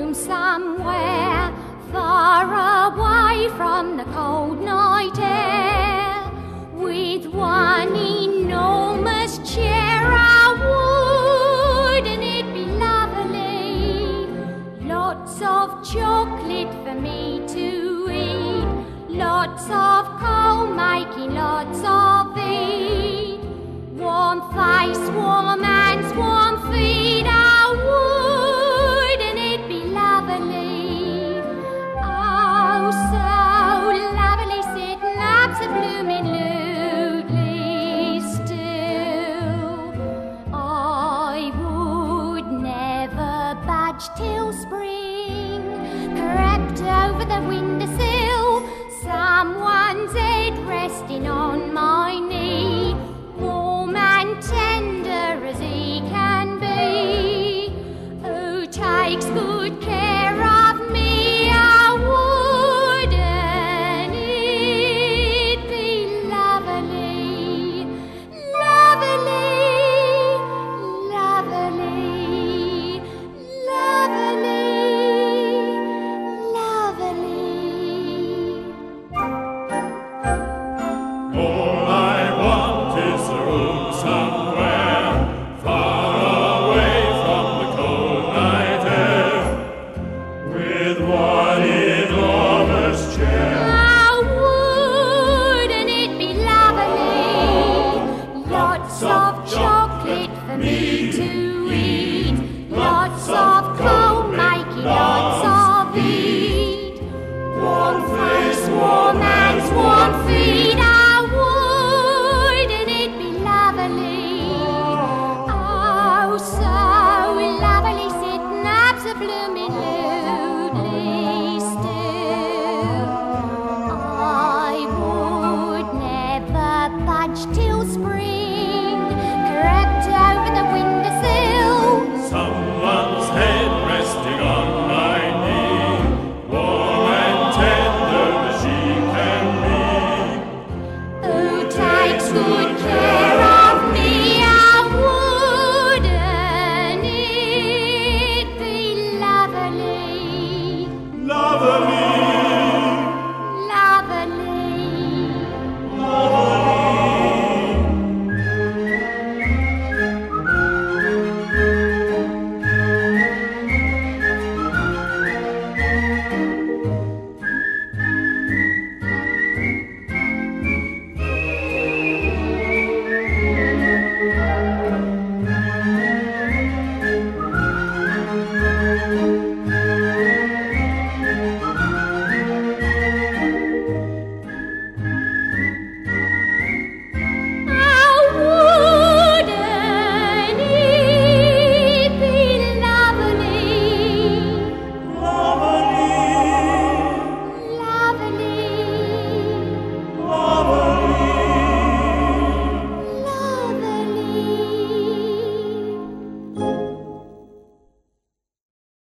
room somewhere, far away from the cold night air, with one enormous chair. I wouldn't it be lovely? Lots of chocolate for me to eat, lots of coal making, lots of watch till spring. Crept over the windowsill, someone's head resting on my knee, warm and tender as he can be. Who takes good to eat.